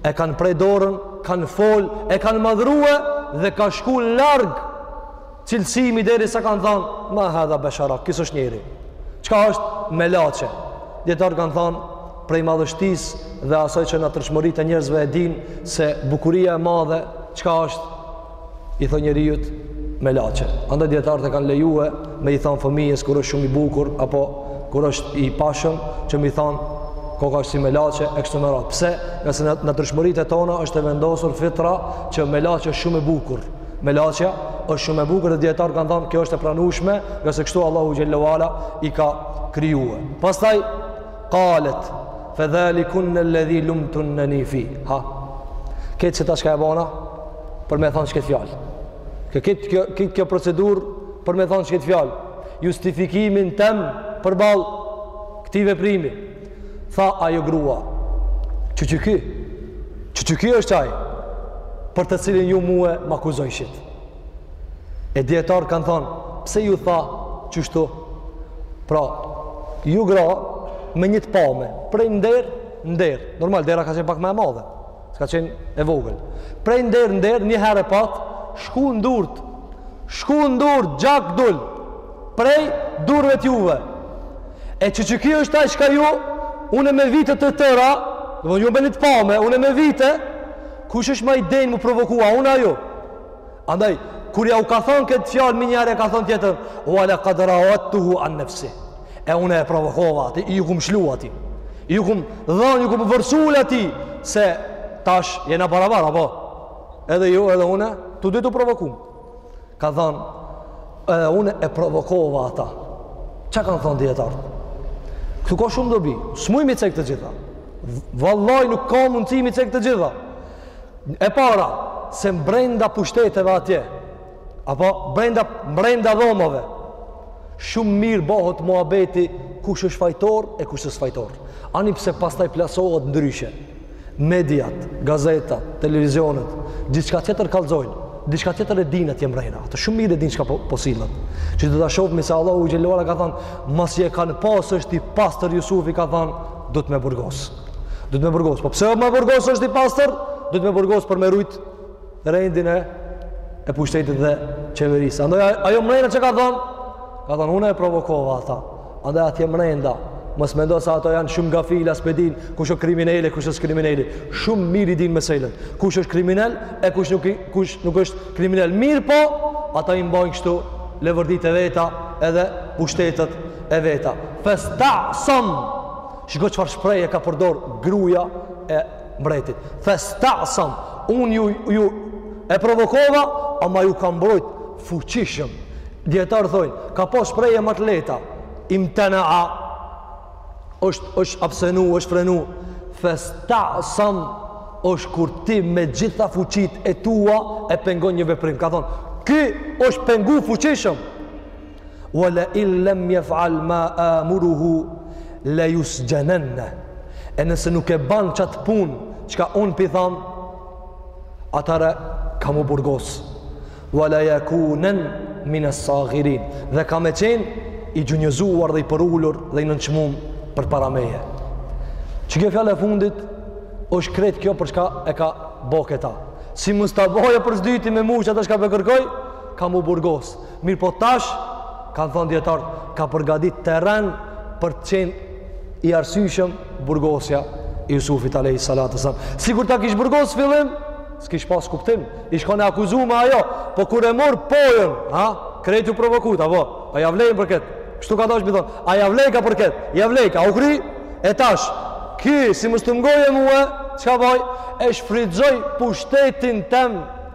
e kanë pre dorën, kanë fol, e kanë madhrue dhe ka shku larg cilësimi derisa kanë thanë, ma hadha bashara, ky s'është njeri. Çka është? Melaçe? Dijetarët kanë thanë, prej madhështisë dhe asaj që natyrshmëritë e njerëzve e dinë se bukuria e madhe, çka është i thonë njeriut melaçe. Andaj dijetarët e kanë lejue me i thanë fëmijës kur është shumë i bukur apo kur është i pashëm që me i thanë koka është si melaçe e kështu me radhë. Pse? Ngase në natyrshmëritë e tona është e vendosur fitra që melaçja është shumë e bukur. Melaçja është shumë e bukur dhe dijetarët kanë thënë kjo është e pranueshme, ngase kështu Allahu xhelle wa ala i ka krijue. Pastaj qalet fadhalikun alladhi lumtun nani fi. Ha. Këtë qe tash çka e bona, për me thonë qe këtë fjalë. Kë këtë kjo, kjo, kjo procedurë për me thonë qe këtë fjalë. Justifikimin tem përballë këtij veprimi. Tha ajo grua. Që që ky? qe qeky është qaj? Për të cilin ju mue më akuzojshit. E dijetarët kanë thonë, pse ju tha qështu? Pra, ju gra me një të pame, prej n'derë n'derë. Normal, dera ka qenë pak ma e madhe. S'ka qenë e vogël. Prej n'derë n'derë, një herë e patë, shkunë durët. Shkunë durët, gjak dul. Prej durëve t'juve. E qe qeky është ai. Çka ju, unë me vite të tëra, domethënë ju me një të pame, unë me vite, kush është ma i denjë m'u provoku, unë a ju? Andaj, kur ja u ka thonë këtë fjalë, menjëherë e ka thonë tjetrën, wa laqad rawadtuhu an nafsi. E une e provokova ati, i ju kum shlu ati, i ju kum dhënë, ju kum vërsul ati, se tash jena barabar, apo? Edhe ju, edhe une, të dy të provokum. Ka thonë, edhe une e provokova ata. Ça kanë thonë dijetarët? Këtu ka shumë dobi, s'muj mi cek të gjitha. Vallaj nuk ka mundësi mi cek të gjitha. E para, se mbrenda pushteteve atje, apo mbrenda, mbrenda dhomave, shumë mirë bëhet muhabeti kush është fajtor e kush është fajtor. Ani pse pastaj plasohet ndryshe. Mediat, gazetat, televizionet, diçka tjetër kallzojnë, diçka tjetër e dinë atje mbrenda. Ato shumë mirë e dinë çka po, po sillet. Që do ta shofmi se Allahu xhele ue ala ka thanë, masi e kanë pa se është i pastër Jusufi ka thanë, duhet me burgos. Duhet me burgos. Po pse me burgos është i pastër? Duhet me burgos për me rujt rendin e e pushtetit dhe qeverisë. Andaj ajo mrena ça ka thënë, ka thënë unë e provokova ata. Andaj atje mrenda, mos mendo se ato janë shumë gafila, s'pe din, kush është krimineli, kush është krimineli. Shumë mirë i din meselën. Kush është kriminel e kush nuk i, kush nuk është kriminel. Mirëpo, ata i mbajnë kështu leverditë e veta edhe pushtetet e veta. Festa'sam Shiko çfarë shprehje ka përdor gruja e mbretit. Festa'sam, unë ju, ju e provokova, ama ju ka mbrojt fuqishëm. Dijetarët thojnë, ka pas shprehje më të leta, imtenea, është, është abstenu, është frenu, festa'sam, është kur ti me gjitha fuqitë e tua e pengon një veprim. Ka thonë, ky është pengu fuqishëm, wa la in lam yaf'al ma amuruhu la yusjananna e nëse nuk e ban qat punë çka unë pi tham atëherë ka mu burgos wa la yakunan min as-saghirin dhe ka me qen i gjunjëzuar dhe i përulur dhe i nënçmum përpara meje qe kjo fjala e fundit është krejt kjo për çka e ka bo këta si mos ta bëjë për së dyti me mu qata çka po kërkoj, ka mu burgos. Mirëpo tash, kanë thënë dijetarët, ka përgatitur terren për të qenë i arsyeshëm burgosja e Jusufit alayhis salatu wassalam. Sikur ta kish burgos fillim, s'kish pas kuptim. Ish kon e akuzume ajo, po kur e mor pojën, ha, krejt ju provokut, apo? A ja vlen për këtë? Kështu ka dasht me thonë, a ja vlejka për këtë? Ja vlejka, u kry? E tash, ky si mos t'më ngojë mua, çka bëj? E shfrytëzoj pushtetin tem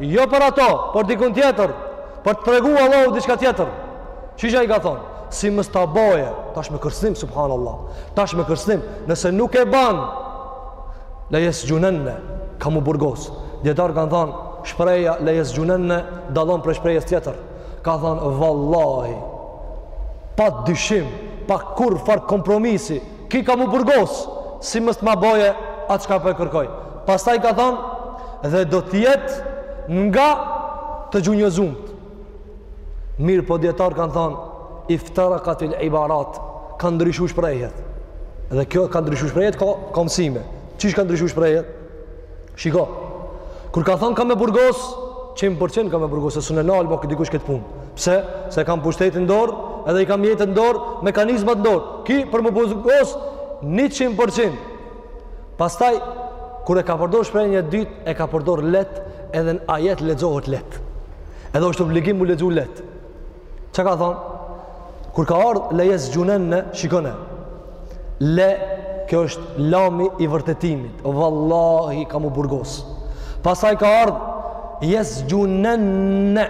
Jo për ato, për dikun tjetër, për të tregu Allahu diçka tjetër. Shi ça i ka thonë, si mos ta boje, tash me kërcënim subhanallahu. Tash me kërcënim, nëse nuk e ban, le jesxhunenne, ka mu burgos. Dijetarët kan thonë, shprehja le jesxhunenne dallon prej shprehjes tjetër. Ka thonë vallahi pa dyshim, pa kurrfar kompromisi, Ky ka mu burgos, si mos të ma boje atë çka po e kërkoj. Pastaj ka thonë, dhe do të jetë nga të gjunjëzumt. Mirëpo dijetarët kanë thënë, iftarakatil ibarat, kanë ndryshu shprehjet. Dhe kjo ka ndryshu shprehjet ka ka mësime. Qish ka ndryshu shprehjet? Shiko, kur ka thonë kam me burgos, qind për qind kam me burgos, e s'un e nal, bo, dikush këtë punë. Pse? Se kam pushtetin n'dorë, edhe i kam mjetet n'dorë, mekanizmat n'dorë. Ki, për me burgos, njëqind për qind. Pastaj, kur e ka përdor shprehjen e dytë, e ka përdor leht, edhe në ajet lexohet leht. Edhe është obligim mu lexu leht. Ça ka thonë? Kur ka ardhë le jesxhunenne, shikone. Le, kjo është lami i vërtetimit. Vallahi ka mu burgos. Pastaj ka ardhë jesxhunenne.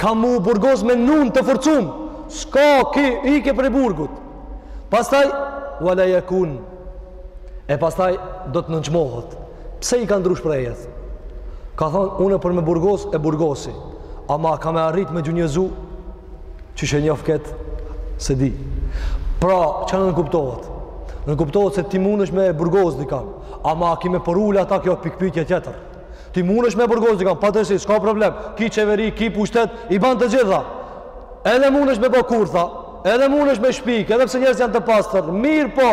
Ka mu burgos me nun të forcum. S'ka ki ikje prej burgut. Pastaj, vala jekun. E pastaj do të nënçmohet. Pse i ka ndrru shprehjet? Ka thonë, une për me burgos e burgosi. Ama kam me arrit me gjunjëzu, qish e njof ketë, s'e di. Pra, ça nënkuptohet? Nënkuptohet se ti munesh me burgos dikan. Ama ki me përul ata kjo pikpytje tjetër. Ti munesh me burgos dikan, padrejtësisht, s'ka problem. Ki qeveri, ki pushtet, i ban të gjitha. Edhe munesh me bo kurtha. Edhe mundesh me shpik, edhe pse njerëzit janë të pastër, mirëpo.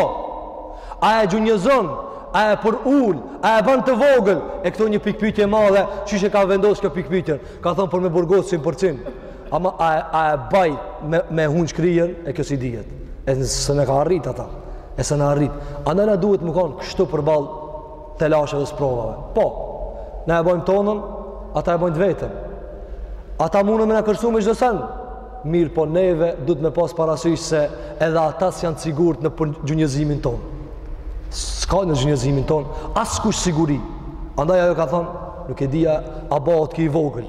A e gjunjëzon, a e përul, a e ban të vogël, e këtu një pikpyetje e madhe, qish e ka vendos këtë pikpyetje. Ka thonë për me burgos qind për qind. Ama a e, a e baj me me ungj kryen e kjo s'dihet. E se ne ka arrit ata. E se na arrit. Andaj na duhet me kon kështu përballë telasheve, sprovave. Po. Na e bajmë tonën, ata e bajnë t'veten. Ata mundën me na kërcnu me çdo sen. mirëpo neve duhet me pas parasysh se edhe ata s'janë sigurt në përgjunjëzimin tonë. S'ka në gjunjëzimin tonë, askush siguri. Andaj ajo ka thonë, nuk e di a, a bëhet ki i vogël.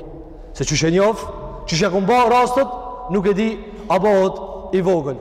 Se qish e njof, qish e kam pa rastet, nuk e di a bëhet i vogël.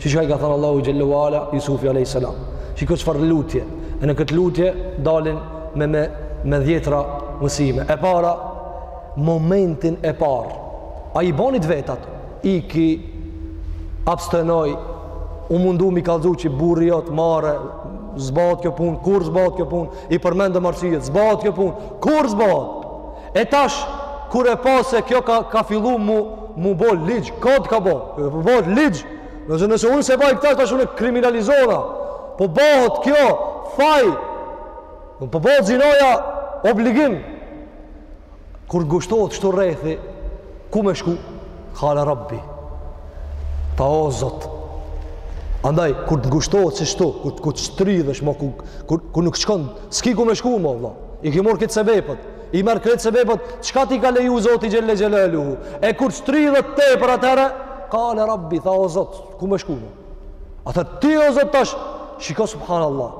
Shi çka i ka thënë Allahut Xhel-le ve Ala, Jusufi a.s. Shiko çfarë lutje, e në këtë lutje dalin me, me, me dhjetra mësime. E para, momentin e parë, ai boni t'vetat, iki, abstenoi, u mundu mi kallzu që burri jot marre, s'bahet kjo punë, kurrë s'bahet kjo punë, i përmend mirësitë, s'bahet kjo punë, kurrë s'bahet E tash kur e pa se kjo ka ka fillu m'u m'u bo ligj, kod ka bo, po bohet ligj. Nëse nëse unë s'e baj këtë tash unë kriminalizona. Po bëhet kjo faj. Po bëhet zinoja obligim. Kur ngushtohet shtu rrethi, ku me shku? Kale Rabbi. Tha o Zot. Andaj kur të ngushtohet si shtu, kur kur të shtrydhesh mo ku kur, kur nuk shkon, s'ki ku me shku mo vlla. I ke marr krejt sebepet. i merr krejt sebepet, çka t'i ka leju Zoti Xhele Xhelaluhu. E kur shtrydhet tepër atëherë, kale rabbi, tha o Zot, ku me shku mo? Atëherë ti o Zot tash, shiko subhanallah,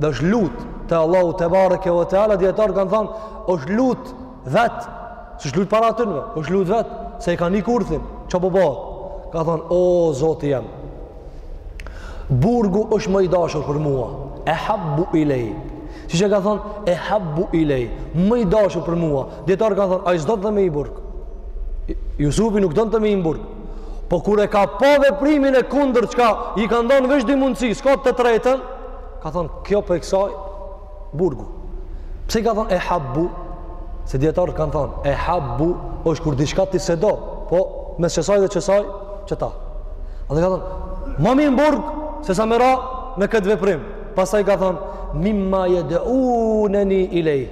dhe është lut te Allahu tebareke ve teala, dijetarët kanë thanë, është lut vetë, s'është lut para atyne, është lut vetë, se i ka ni kurthin, çka po bohet? Ka thanë, o Zoti jem, Burgu është më i dashur për mua. Ehabbu ilej. Siç e ka thonë, ehabbu ilej. Më i dashur për mua. Dijetarët ka thonë, ai s'donte me hi n'burg. Jusufi nuk donte me hi n'burg. Po kur e ka pa veprimin e kundërt, çka i ka dhonë veç dy mundësi, s'ka të tretën, ka thonë, kjo prej kësaj, burgu. Pse ka thonë ehabbu? Se dijetarët kanë thonë, ehabbu është kur diçka ti s'e do, po mes qësaj dhe qësaj, qëta. A dhe ka thonë, ma mirë në burg, se sa me ra me këtë veprim. Pastaj ka thonë, mimma jed'uneni ilej,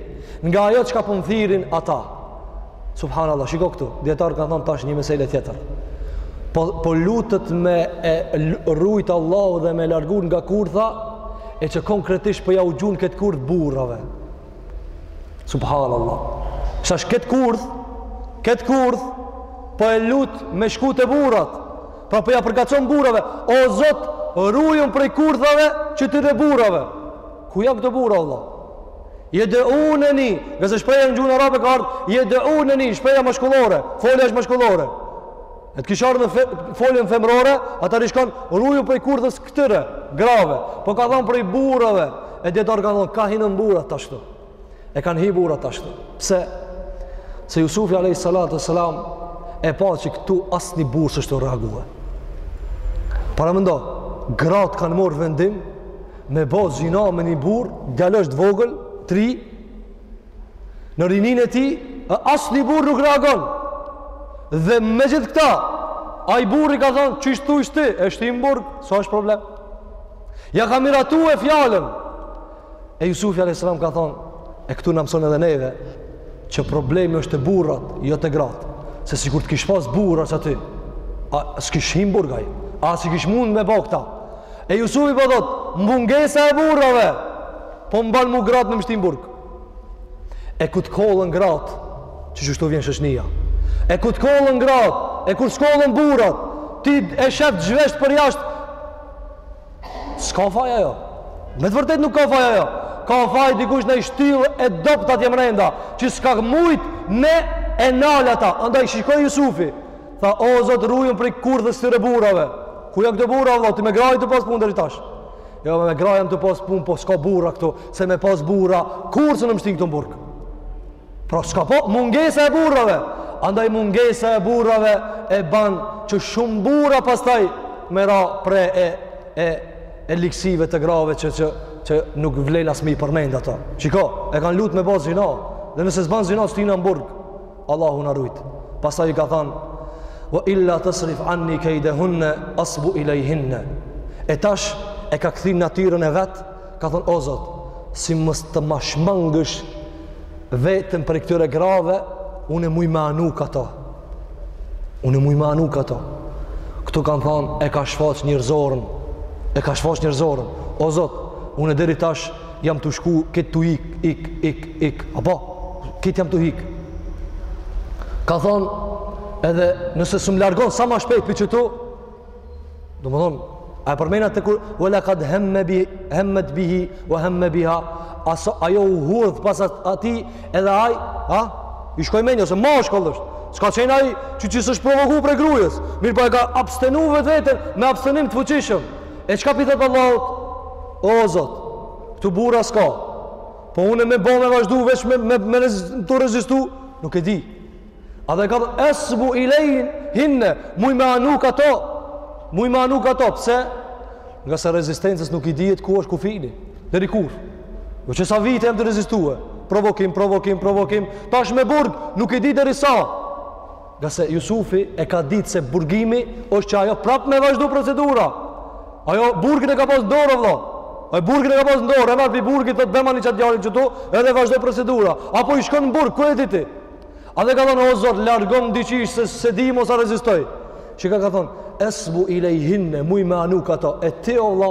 nga ajo çka po m'thirrin ata. Subhanallah, shiko këtu, dijetarët kanë thonë tash një mesele tjetër. Po, po lutet me e rujt Allahu dhe me largu nga kurtha, e që konkretisht po jau gjun këtë kurth burrave. Subhanallah. Sa është këtë kurth? Këtë kurth po e lut me shku te burrat. Pra po ja përgacon burrave. O Zot, rujum prej kurthave qëtyre burrave. Ku janë këta burra Allah? Jed'uneni, ngase shprehja në gjuhën arabe ka ardhë, jed'uneni, shprehja mashkullore, folja është mashkullore. E të kish ardhë në fe, foljen femërore, atëherë ish kon ruju prej kurthës këtyre grave, po ka thonë prej burrave, e dijetarët ka thonë, ka hinë burrat tash këtu, e kanë hi burrat tash këtu, pse, se Jusufi a.s. e pa që këtu asnjë burrë s'është tu reagu. Paramendo, gratë kanë marrë vendim, me bo zina me një burrë, djalosh të vogël, të ri, Në rininë e tij, asnjë burrë nuk reagon. Dhe me gjithë këta, ai burri ka thonë, qishtu është, e shti m'burg, s'është problem. Ja ka miratu fjalën. E Jusufi a.s. ka thonë, e këtu na mëson edhe neve, që problemi është te burrat, jo te gratë. Se sikur të kish pas burra qaty, as s'kish hi m'burg ai, as s'i kish mund me bo këta. E Jusufi po thotë, mungesa e burrave, po m'ban mu gratë me m'shti m'burg. E ku të kollën gratë, që qështu vjen shoqnija. E ku të kollën gratë, e kur shkollën burrat, ti e shef të zhvesht përjashtë, s'ka faj ajo. Me të vërtet nuk ka faj ajo. Ka faj dikush naj shtyllë e dobt atje mrenda, që s'ka mujt me e nal ata. Andaj shikoj Jusufi, tha, o Zot, rujëm prej kurthës së këtyre burrave. Ku janë këta burra, vlla, ti me gra je tu pas punë deri tash. Jo, me gra jam tu pas pun, po s'ka burra këtu, se me pas burra, kurrë s'më shtin këtu në burg. Pra, s'ka po, mungesa e burrave. Andaj mungesa e burrave e ban që shumë burra pastaj me ra pre e, e, e ligësive të grave që, që, që nuk vlen as me i përmend ato. Shiko, e kanë lutë me ba zina, dhe nëse s'ban zina, shtin në burg. Allahu na rujt. Pastaj i ka thënë: "Wa illa tasrif anni kaydahunna asbu ilayhinna." E tash e ka kthy në natyrën e vet, ka thënë: "O Zot, si mos të ma shmangësh veten prej këtyre grave, unë muj me anu ka to." Unë muj me anu ka to. Këtu kanë thënë e ka shfaq njerëzorën. E ka shfaq njerëzorën. O Zot, unë deri tash jam tu shku, këtë tu ik, ik, ik, ik, apo, këtë jam tu ik. Ka thonë, edhe nëse s'më largon sa ma shpejt prej qëtu, domethonë, a e përmena te ku, ue lekad hemme bi, hemmet bihi, ue hemme biha, aso, ajo u hudh pas atij, edhe aj, a, i shkoj menja, ose ma është këllësht, s'ka qenë aj, që s'osht provoku prej grujes, mirëpo e ka abstenu vetveten, me abstenim të fuqishëm, E çka pi thot Allahut? O Zot, këtu burra s'ka. Po unë me bo me vazhdu veç me, me, me rez, tu rezistu? Nuk e di. A dhe ka thot, esbu ilejhinne, muj me anu ka to. Muj me anu ka to, pse? Ngase rezistencës nuk i dihet ku është kufini. Deri kur? Ja qe sa vite jam tu rezistue. Provokim, provokim, provokim. Tash me burg, nuk i di deri sa. Ngase Jusufi e ka ditë se burgimi është që ajo prapë me vazhdu procedura. Ajo burgin e ka pas n'dorë, vlla. Ajo burgin e ka pas n'dorë, e merr prej burgit, thot bjemani qat djalin qëtu, edhe vazhdon procedura. Apo i shkon në burg, ku e di ti? A dhe ka thonë, o Zot, largom diqysh se s'e di mo sa rezistoj. Çka ka thonë, esbu ilejhinne, muj me anu ka to, e ti o vlla,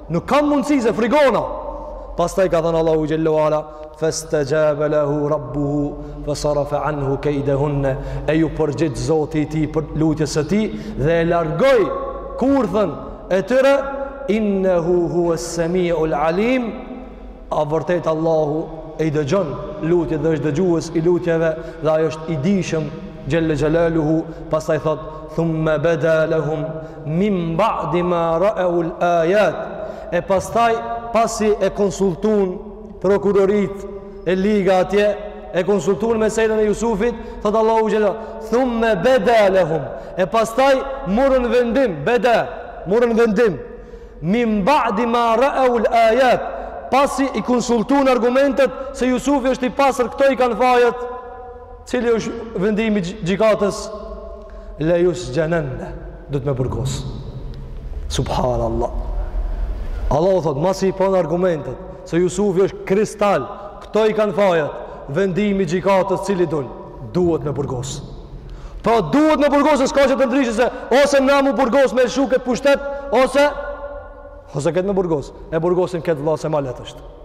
Nuk kam mundësi se frigohna. Pastaj ka thënë Allahu xhelle ue ala, "Fastajaba lahu rabbuhu fasarafa anhu kaydahunna." E ju përgjigj Zoti i tij për lutjes së tij dhe e largoi kurthën e tyre innehu huwas-sami'ul alim. A vërtet Allahu e i dëgjon lutjet dhe është dëgjues i lutjeve dhe ai është i dijshëm xhelle xhelaluhu. Pastaj thot: "Thumma bada lahum Min ba'di ma ra'awul ayat, e pastaj pasi e konsultun prokuroret e liga atje, e konsultun meselën e Jusufit, thot Allahu xhela, thumma bada lahum, e pastaj murën vendim, bada, murën vendim. Min ba'di ma ra'awul ayat, pasi i konsultun argumentet se Jusufi është i pastër, këto i kanë fajet. Cili është vendimi i gjykatës? Le jesxhunennehu, duhet me burgos. Subhan Allah. Allahu thotë, masi i ponë argumentet, se Jusufi është kristal, këto i kanë fajat, vendimi i gjykatës cili dun, duhet me burgos. Po duhet me burgos, e s'ka që të ndryshe se, ose na m'u burgos me lëshu këtë pushtet, ose, ose këtë me burgos, e burgosim këtë vlla se ma letë është.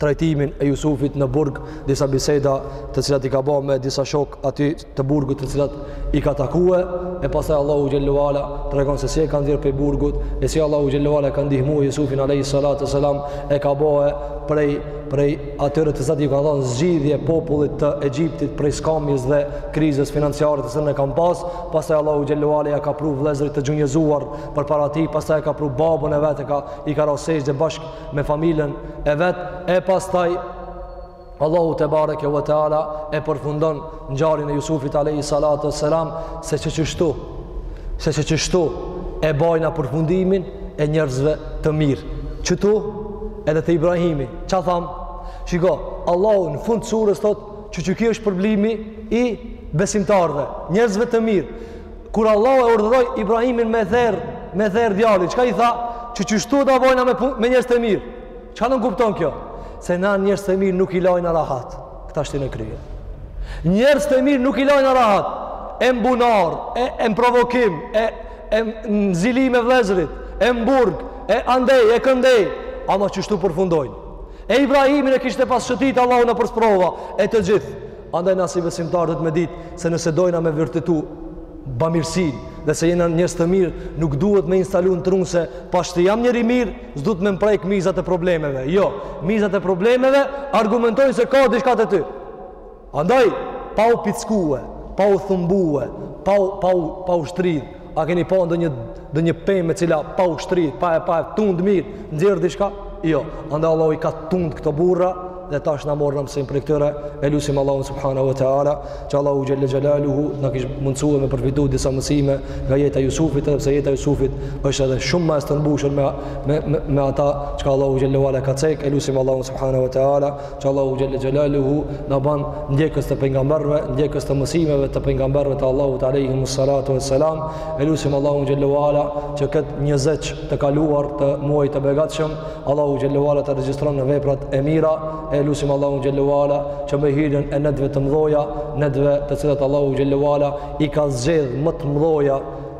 trajtimin e Jusufit në burg, disa biseda të cilat i ka bërë me disa shokë aty të burgut të cilat i ka takue, e pastaj Allahu xhelle ve ala tregon se si e ka nxjerrë prej burgut, e si Allahu xhelle ve ala e ka ndihmu Jusufin a.s. e ka bërë prej, prej atyre të cilët ju ka dhonë zgjidhje popullit të Egjiptit prej skamjes dhe krizës financiare të cilën e kanë pas, pastaj Allahu xhelle ve ala ia ka pru vllezrit të gjunjezuar përpara tij, pastaj e ka pru babën e vet, ka, i ka ra sexhde bashkë, me familjen e vet e pastaj Allahu tebareke ve teala e përfundon ngjarjen e Jusufit alayhi salatu wassalam se qështu se qështu e bajna përfundimin e njerëzve të mirë qështu edhe te Ibrahimi ça tham shiko Allahu në fund surës thot që qyky është shpërblimi i besimtarëve njerëzve të mirë Kur Allahu e urdhëroi Ibrahimin me therr, me therr djalin, çka i tha? Që qështu na bojna me me njerëzt e mirë. Çka nënkupton kjo? Se na njerëzt e mirë nuk i lajna rahat. Këta shtine n'krye. Njerëzt e mirë nuk i lajna rahat. E m'bunar, e m'provokim, e e n'zili me vëllezërit, e m'burg, e andej, e këndej, ama qështu përfundojnë. E Ibrahimin e kishte pas shëtit Allahu nëpër sprova e të gjithë. Andaj na si besimtarë duhet me ditë se nëse dojna me vërtetu bamirësinë dhe se jena njerëz të mirë, nuk duhet me instalu në tru se pasi t'jam njeri i mirë, s'duhet me m'prekë mizat e problemeve. Jo, mizat e problemeve argumentojnë se ka diçka te ty. Andaj, pa u pickue, pa u thumbue, pa u, pa u, pa u shtrydhë, A keni pa ndonjë ndonjë pemë e cila pa u shtrydh, pa e pa u tund mirë, nxjerr diçka? Jo. Andaj Allahu i ka tund këto burra dhe tash na morna mësim prej këtyre. E lusim Allahun subhanahu wa taala, që Allahu xhelle xhelaluhu na kish mundësue me përfitu disa mësime nga jeta e Jusufit, edhe pse jeta e Jusufit është edhe shumë ma e stërmbushur me me me, me ata çka Allahu xhelle ve ala ka cek. E lusim Allahun subhanahu wa taala. që Allahu xhelle xhelaluhu na ban ndjekës të pejgamberve, ndjekës të mësimeve të pejgamberve të Allahut alejhimu salatu ve selam, e lusim Allahun xhelle ve ala që këtë njëzetsh të kaluar të muajt të begatshëm, Allahu xhelle ve ala të regjistron në veprat e mira, e lusim Allahun xhelle ve ala që me hyrjen e netve të mdhaja, netve të cilat Allahu xhelle ve ala i ka zgjedh më të mdhaja,